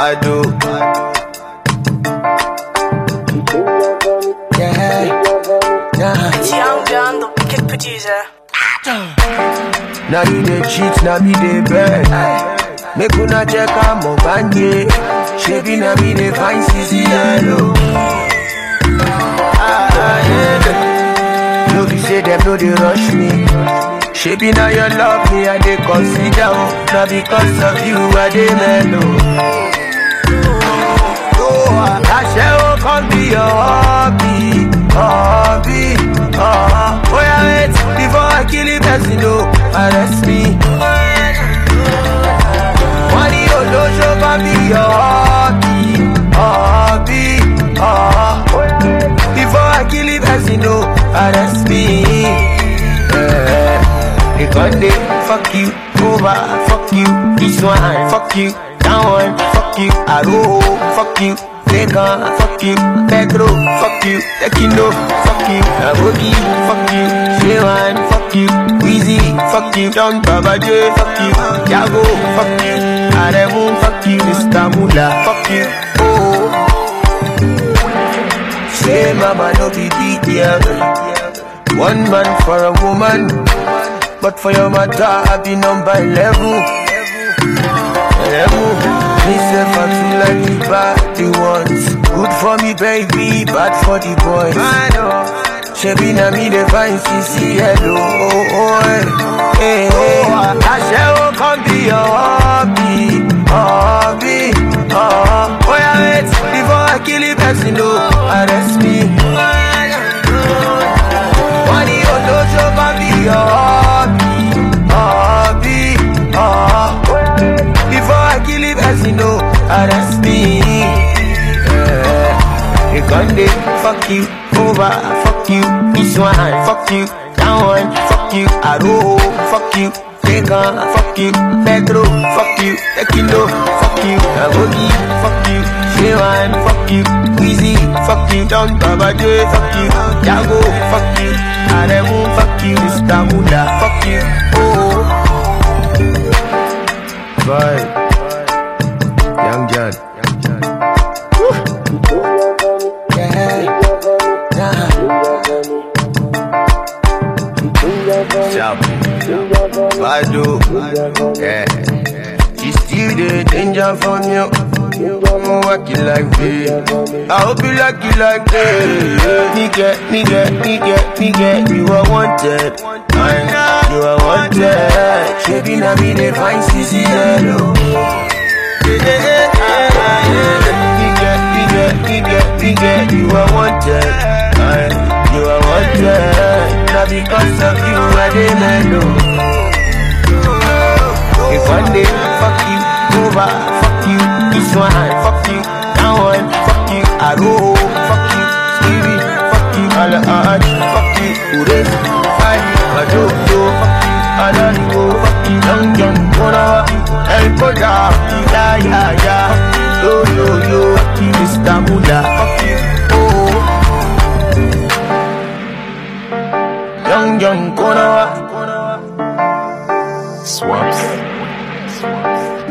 Bado. Yeah, yeah. Young John, the wicked producer. Now you dey cheat, now me dey beg. Make una check out my banye. Shebi na me dey find CC yellow. Ah, yeah. No be say them no dey rush me. Shebi na your love me I dey consider. oh. Na because of you I dey mellow. Àṣẹ ó kàn bí your hobby, oh yeah, wait before I kill the person, no, arrest me. Wọ́n ní olóṣó kan bí your hobby, hobby. Oh wait before I kill the person, no, arrest me. Dey fuck you over, fuck you this one, fuck you that one, fuck you Aro, fuck you Vegan, fuck you Pedro, fuck you Tekino, fuck you Abogi, fuck you Shewan, fuck you Weezy, fuck you Don Baba fuck you Yago, fuck you Aremu, fuck you Mr. Mula, fuck you. Oh Say mama no be deal One man for a woman But for your matter I be number 11 Eleven. Me say the bad ones. Good for me baby, bad for the boys. Shebi na me the fine CC hello. Oh, oh, eh, eh, eh. Àṣẹ ó kàn bí your hobby, hobby Oh yeah wait, before I kill the person no arrest me fuck you over, fuck you this one, fuck you that one, fuck you Aro, fuck you Vegan, fuck you Pedro, fuck you Tekino, fuck you Abogi, fuck you Shewan, fuck you Weezy, fuck you Don Baba J, fuck you Yago, fuck you Aremu, fuck you Mr. Mula, fuck you Oh Bye Sharp. Bado. Yeah. She still the danger from you. I'm working like this. I hope you like it like this. Nigga, nigga, nigga, nigga, you are wanted. You are wanted. Shebi na me the fine CC yellow. Nigga, nigga, nigga, nigga, you are wanted. You are wanted. Now because of you, I dey mellow. If one day fuck you over, fuck you. This one, fuck you. That one, fuck you. Aro, fuck you. Stevie, fuck you. All the Alaj, fuck you. Ures, Fadi, Majojo, fuck you. Adanigo, fuck you. Young Young, Konawa, El Koda, Ya Ya Ya, Yo Yo Yo, fuck you Young Young, Konawa, Swaps.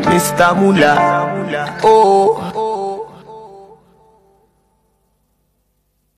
Mr. Mula, oh.